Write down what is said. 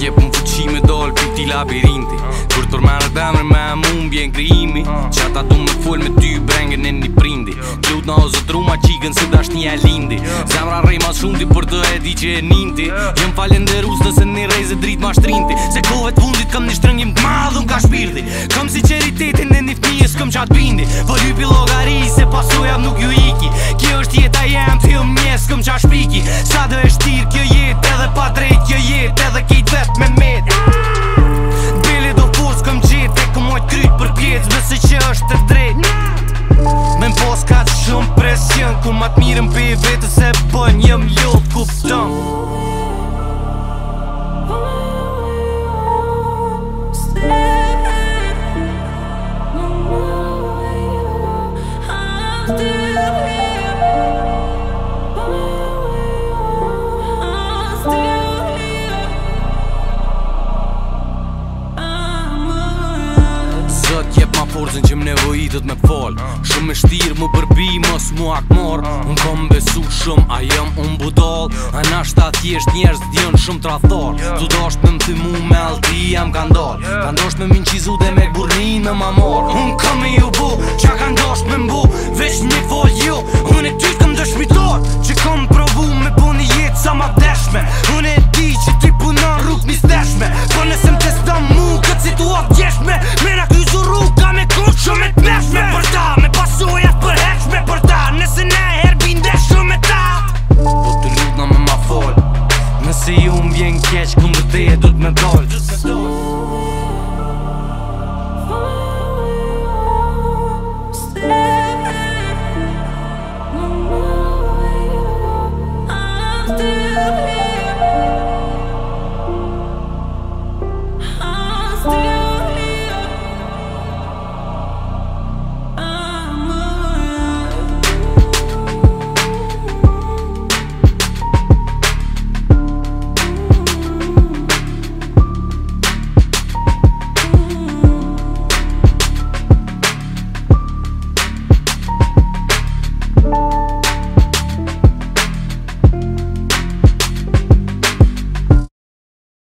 Gje pun fuqi me dollë për ti labirinti Kur tër marrë dhe me amun bje në grimi ah. Qa ta du me full me ty brengën e një prindi Klut në ozët ruma qikën së dasht një alindi Zemra rej ma shumë ti për të e di që e ninti Jem falen dhe rusë dhe se një rej zë drit ma shtrinti Se kove të fundit këm një shtrëngim të madhun ka shpirti Këm si qeritetin e një fëmijës këm qatë bindi Vë po logari se pasu nuk ju iki Kjo është jeta jem të mjes këm qatë shpiki qënë Kur ma të mirën pe e vetë se ljohë kuptëm Oh, forzën që më nevoji me fol Shumë me shtirë më përbi mos mu akmor Unë kom besu shumë a jëm unë budol A nashtë atjesht njerës djën shumë trathor Të dosht me më thymu me aldi jam kandor Kandosht me minqizu dhe me burrin me mamor Unë kom the door